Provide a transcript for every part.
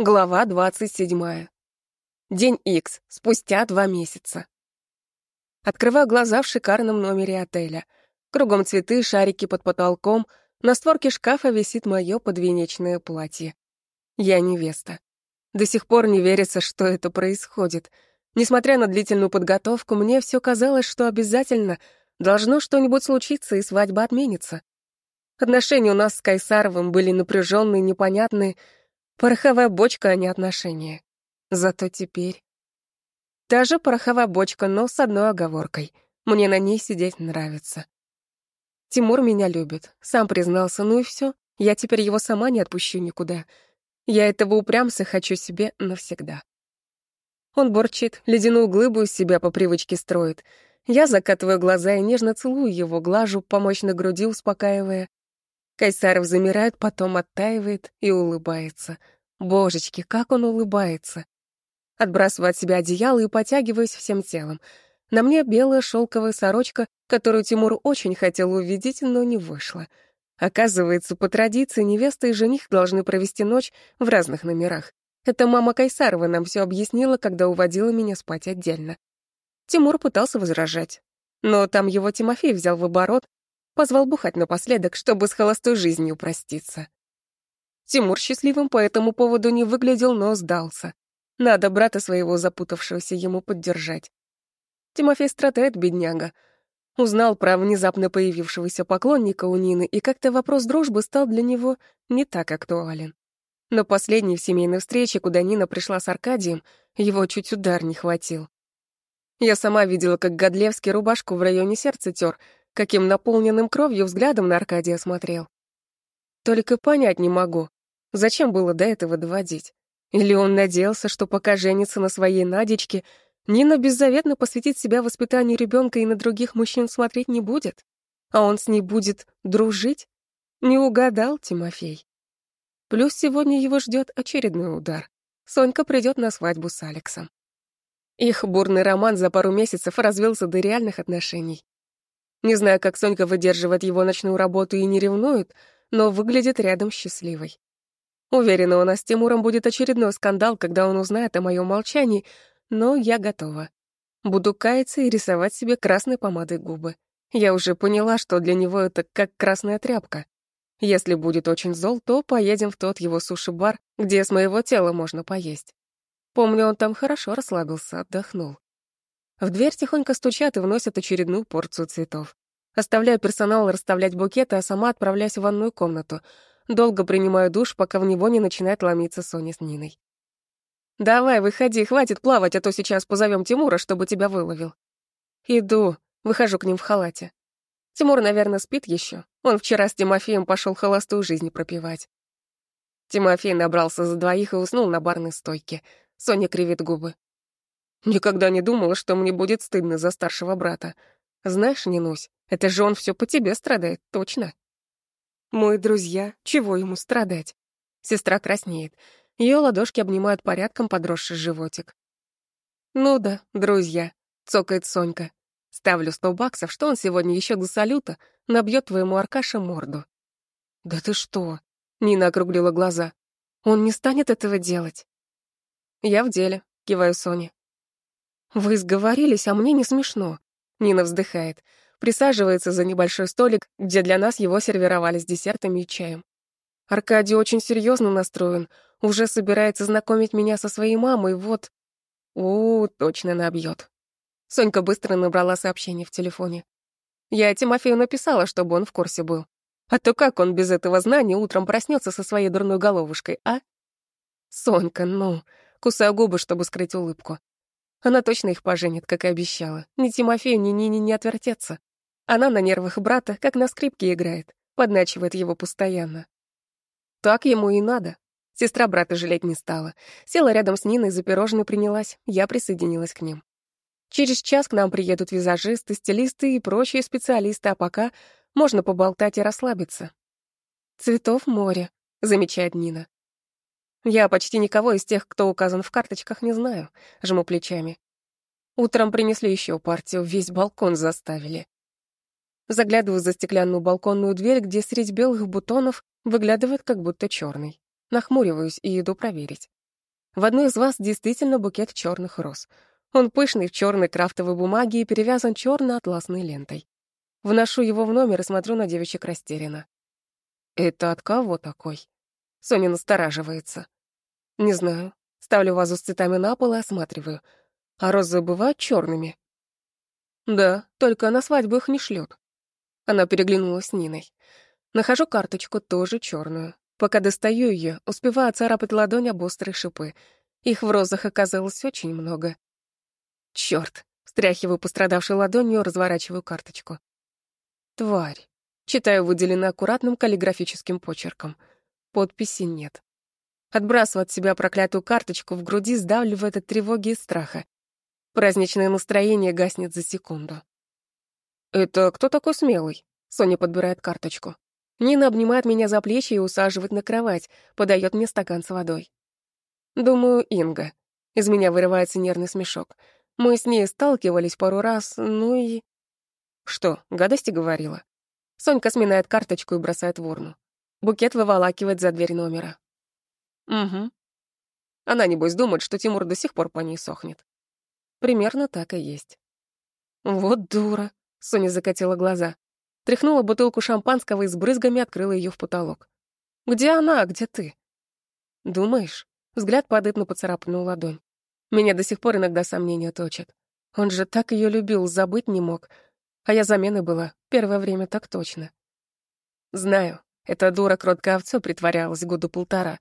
Глава 27. День Х. Спустя два месяца. Открываю глаза в шикарном номере отеля. Кругом цветы, шарики под потолком. На створке шкафа висит мое подвенечное платье. Я невеста. До сих пор не верится, что это происходит. Несмотря на длительную подготовку, мне все казалось, что обязательно должно что-нибудь случиться, и свадьба отменится. Отношения у нас с Кайсаровым были напряженные, непонятные, Пороховая бочка, а не отношения. Зато теперь... Та же пороховая бочка, но с одной оговоркой. Мне на ней сидеть нравится. Тимур меня любит, сам признался, ну и все. Я теперь его сама не отпущу никуда. Я этого упрямца хочу себе навсегда. Он борчит, ледяную глыбу из себя по привычке строит. Я закатываю глаза и нежно целую его, глажу по мощной груди, успокаивая. Кайсаров замирает, потом оттаивает и улыбается. Божечки, как он улыбается. Отбрасываю от себя одеяло и потягиваюсь всем телом. На мне белая шелковая сорочка, которую Тимур очень хотел увидеть, но не вышло. Оказывается, по традиции невеста и жених должны провести ночь в разных номерах. Это мама Кайсарова нам все объяснила, когда уводила меня спать отдельно. Тимур пытался возражать. Но там его Тимофей взял в оборот, Позвал бухать напоследок, чтобы с холостой жизнью проститься. Тимур счастливым по этому поводу не выглядел, но сдался. Надо брата своего запутавшегося ему поддержать. Тимофей страдает, бедняга. Узнал про внезапно появившегося поклонника у Нины, и как-то вопрос дружбы стал для него не так актуален. Но последней в семейной встрече, куда Нина пришла с Аркадием, его чуть удар не хватил. Я сама видела, как Годлевский рубашку в районе сердца тер, каким наполненным кровью взглядом на Аркадия смотрел. Только понять не могу, зачем было до этого доводить. Или он надеялся, что пока женится на своей Надечке, Нина беззаветно посвятит себя воспитанию ребенка и на других мужчин смотреть не будет, а он с ней будет дружить? Не угадал Тимофей. Плюс сегодня его ждет очередной удар. Сонька придет на свадьбу с Алексом. Их бурный роман за пару месяцев развился до реальных отношений. Не знаю, как Сонька выдерживает его ночную работу и не ревнует, но выглядит рядом счастливой. Уверена, у нас с Тимуром будет очередной скандал, когда он узнает о моем молчании, но я готова. Буду каяться и рисовать себе красной помадой губы. Я уже поняла, что для него это как красная тряпка. Если будет очень зол, то поедем в тот его суши-бар, где с моего тела можно поесть. Помню, он там хорошо расслабился, отдохнул. В дверь тихонько стучат и вносят очередную порцию цветов. Оставляю персонал расставлять букеты, а сама отправляюсь в ванную комнату. Долго принимаю душ, пока в него не начинает ломиться Соня с Ниной. «Давай, выходи, хватит плавать, а то сейчас позовем Тимура, чтобы тебя выловил». «Иду», выхожу к ним в халате. Тимур, наверное, спит еще. Он вчера с Тимофеем пошел холостую жизнь пропивать. Тимофей набрался за двоих и уснул на барной стойке. Соня кривит губы. Никогда не думала, что мне будет стыдно за старшего брата. Знаешь, Нинусь, это же он все по тебе страдает, точно. Мой друзья, чего ему страдать? Сестра краснеет. Ее ладошки обнимают порядком подросший животик. Ну да, друзья, цокает Сонька. Ставлю сто баксов, что он сегодня еще до салюта набьет твоему Аркаше морду. Да ты что? Нина округлила глаза. Он не станет этого делать. Я в деле, киваю Соне. «Вы сговорились, а мне не смешно». Нина вздыхает. Присаживается за небольшой столик, где для нас его сервировали с десертами и чаем. Аркадий очень серьезно настроен, уже собирается знакомить меня со своей мамой, вот... У, точно набьет. Сонька быстро набрала сообщение в телефоне. Я Тимофею написала, чтобы он в курсе был. А то как он без этого знания утром проснется со своей дурной головушкой, а? Сонька, ну, кусаю губы, чтобы скрыть улыбку. Она точно их поженит, как и обещала. Ни Тимофею, ни Нине не отвертеться. Она на нервах брата, как на скрипке играет, подначивает его постоянно. Так ему и надо. Сестра брата жалеть не стала. Села рядом с Ниной, за пирожные принялась, я присоединилась к ним. Через час к нам приедут визажисты, стилисты и прочие специалисты, а пока можно поболтать и расслабиться. «Цветов море», — замечает Нина. Я почти никого из тех, кто указан в карточках, не знаю. Жму плечами. Утром принесли еще партию, весь балкон заставили. Заглядываю за стеклянную балконную дверь, где средь белых бутонов выглядывает как будто черный. Нахмуриваюсь и иду проверить. В одной из вас действительно букет черных роз. Он пышный в черной крафтовой бумаге и перевязан черной атласной лентой. Вношу его в номер и смотрю на девичек растерянно. «Это от кого такой?» Соня настораживается. «Не знаю. Ставлю вазу с цветами на пол и осматриваю. А розы бывают черными. «Да, только на свадьбу их не шлют. Она переглянулась с Ниной. Нахожу карточку, тоже черную. Пока достаю ее, успеваю царапать ладонь об острые шипы. Их в розах оказалось очень много. Черт! Встряхиваю пострадавшей ладонью, разворачиваю карточку. Тварь. Читаю выделено аккуратным каллиграфическим почерком. Подписи нет. Отбрасываю от себя проклятую карточку, в груди сдавливает от тревоги и страха. Праздничное настроение гаснет за секунду. «Это кто такой смелый?» Соня подбирает карточку. Нина обнимает меня за плечи и усаживает на кровать, подает мне стакан с водой. Думаю, Инга. Из меня вырывается нервный смешок. Мы с ней сталкивались пару раз, ну и... Что, гадости говорила? Сонька сминает карточку и бросает в урну. Букет выволакивает за дверь номера. Угу. Она, небось, думает, что Тимур до сих пор по ней сохнет. Примерно так и есть. Вот дура. Соня закатила глаза. Тряхнула бутылку шампанского и с брызгами открыла ее в потолок. «Где она, где ты?» «Думаешь?» Взгляд падает на поцарапанную ладонь. Меня до сих пор иногда сомнения точат. Он же так ее любил, забыть не мог. А я заменой была, первое время так точно. Знаю, эта дура кроткая овца притворялась года полтора.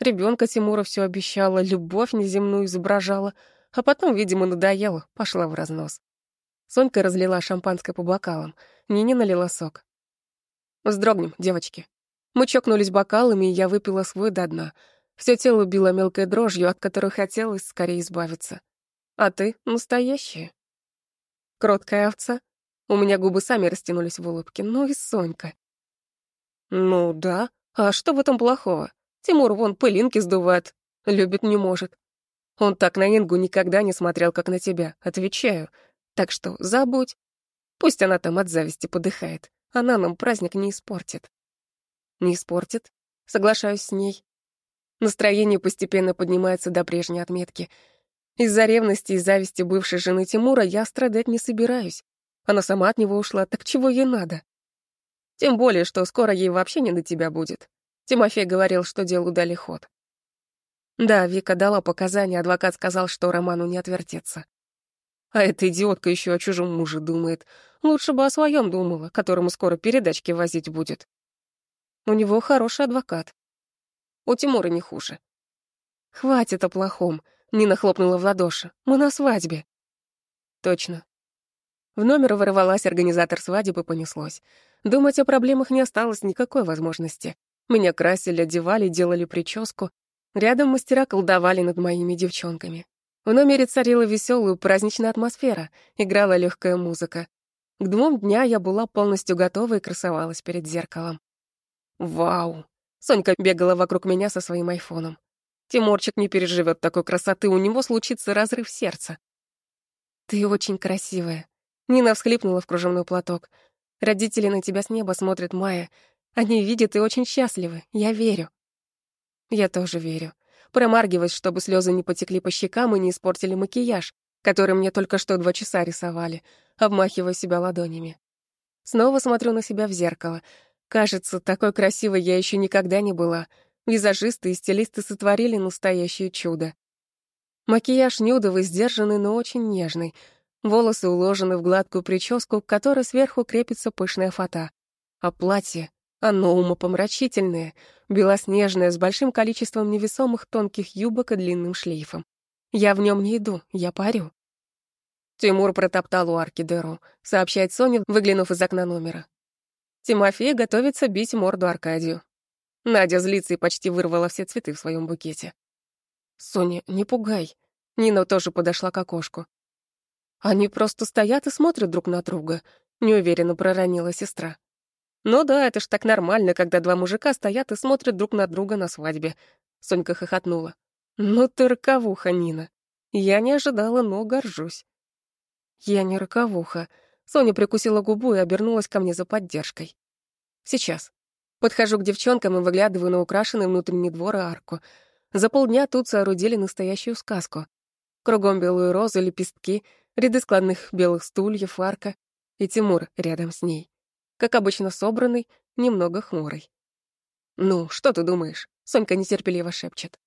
Ребенка Тимура все обещала, любовь неземную изображала, а потом, видимо, надоело, пошла в разнос. Сонька разлила шампанское по бокалам. Нине налила сок. «Вздрогнем, девочки». Мы чокнулись бокалами, и я выпила свой до дна. Все тело било мелкой дрожью, от которой хотелось скорее избавиться. А ты настоящая. Кроткая овца. У меня губы сами растянулись в улыбке. Ну и Сонька. Ну да. А что в этом плохого? Тимур вон пылинки сдувает. Любит не может. Он так на Ингу никогда не смотрел, как на тебя. Отвечаю. Так что забудь. Пусть она там от зависти подыхает. Она нам праздник не испортит. Не испортит. Соглашаюсь с ней. Настроение постепенно поднимается до прежней отметки. Из-за ревности и зависти бывшей жены Тимура я страдать не собираюсь. Она сама от него ушла, так чего ей надо? Тем более, что скоро ей вообще не до тебя будет. Тимофей говорил, что делу дали ход. Да, Вика дала показания, адвокат сказал, что Роману не отвертеться. А эта идиотка еще о чужом муже думает. Лучше бы о своем думала, которому скоро передачки возить будет. У него хороший адвокат. У Тимура не хуже. «Хватит о плохом», — Нина хлопнула в ладоши. «Мы на свадьбе». «Точно». В номер ворвалась организатор свадьбы понеслось. Думать о проблемах не осталось никакой возможности. Меня красили, одевали, делали прическу. Рядом мастера колдовали над моими девчонками. В номере царила веселая праздничная атмосфера, играла легкая музыка. К двум дня я была полностью готова и красовалась перед зеркалом. Вау! Сонька бегала вокруг меня со своим айфоном. Тимурчик не переживет такой красоты, у него случится разрыв сердца. «Ты очень красивая». Нина всхлипнула в кружевной платок. «Родители на тебя с неба смотрят, Майя. Они видят и очень счастливы. Я верю». Я тоже верю промаргиваясь, чтобы слезы не потекли по щекам и не испортили макияж, который мне только что два часа рисовали, обмахивая себя ладонями. Снова смотрю на себя в зеркало. Кажется, такой красивой я еще никогда не была. Визажисты и стилисты сотворили настоящее чудо. Макияж нюдовый, сдержанный, но очень нежный. Волосы уложены в гладкую прическу, к которой сверху крепится пышная фата. А платье оно умопомрачительное, белоснежное, с большим количеством невесомых тонких юбок и длинным шлейфом. Я в нем не иду, я парю. Тимур протоптал у арки дыру, сообщает Соня, выглянув из окна номера. Тимофей готовится бить морду Аркадию. Надя злится и почти вырвала все цветы в своем букете. «Соня, не пугай». Нина тоже подошла к окошку. Они просто стоят и смотрят друг на друга, неуверенно проронила сестра. «Ну да, это ж так нормально, когда два мужика стоят и смотрят друг на друга на свадьбе», — Сонька хохотнула. «Ну ты роковуха, Нина. Я не ожидала, но горжусь». «Я не роковуха». Соня прикусила губу и обернулась ко мне за поддержкой. «Сейчас». Подхожу к девчонкам и выглядываю на украшенный внутренний двор и арку. За полдня тут соорудили настоящую сказку. Кругом белые розы, лепестки, ряды складных белых стульев, арка и Тимур рядом с ней. Как обычно собранный, немного хмурый. «Ну, что ты думаешь?» — Сонька нетерпеливо шепчет.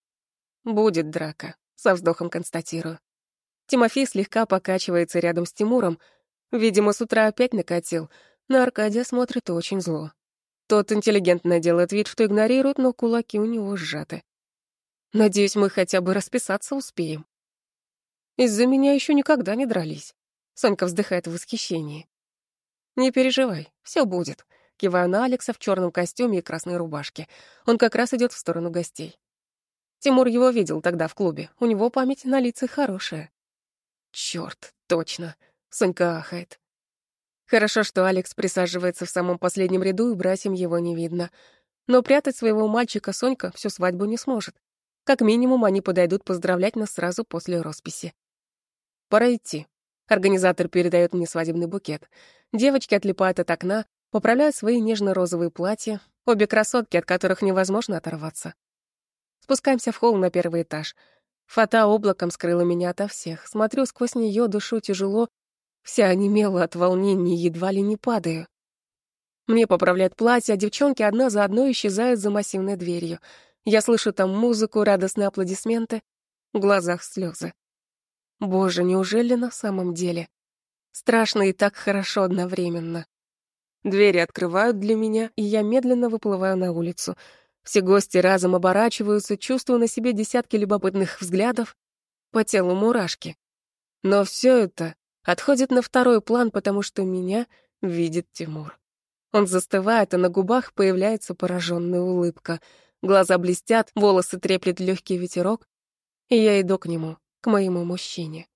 «Будет драка», — со вздохом констатирую. Тимофей слегка покачивается рядом с Тимуром. Видимо, с утра опять накатил. На Аркадия смотрит очень зло. Тот интеллигентно делает вид, что игнорирует, но кулаки у него сжаты. Надеюсь, мы хотя бы расписаться успеем. Из-за меня еще никогда не дрались. Сонька вздыхает в восхищении. Не переживай, все будет. Киваю на Алекса в черном костюме и красной рубашке. Он как раз идет в сторону гостей. Тимур его видел тогда в клубе. У него память на лицах хорошая. Черт, точно. Сонька ахает. Хорошо, что Алекс присаживается в самом последнем ряду, и братьям его не видно. Но прятать своего мальчика Сонька всю свадьбу не сможет. Как минимум, они подойдут поздравлять нас сразу после росписи. Пора идти. Организатор передает мне свадебный букет. Девочки отлипают от окна, поправляют свои нежно-розовые платья, обе красотки, от которых невозможно оторваться. Спускаемся в холл на первый этаж. Фата облаком скрыла меня ото всех. Смотрю сквозь нее, душу тяжело, Вся онемела от волнения, едва ли не падаю. Мне поправляют платье, а девчонки одна за одной исчезают за массивной дверью. Я слышу там музыку, радостные аплодисменты, в глазах слезы. Боже, неужели на самом деле? Страшно и так хорошо одновременно. Двери открывают для меня, и я медленно выплываю на улицу. Все гости разом оборачиваются, чувствую на себе десятки любопытных взглядов, по телу мурашки. Но все это отходит на второй план, потому что меня видит Тимур. Он застывает, а на губах появляется пораженная улыбка. Глаза блестят, волосы треплет легкий ветерок, и я иду к нему, к моему мужчине.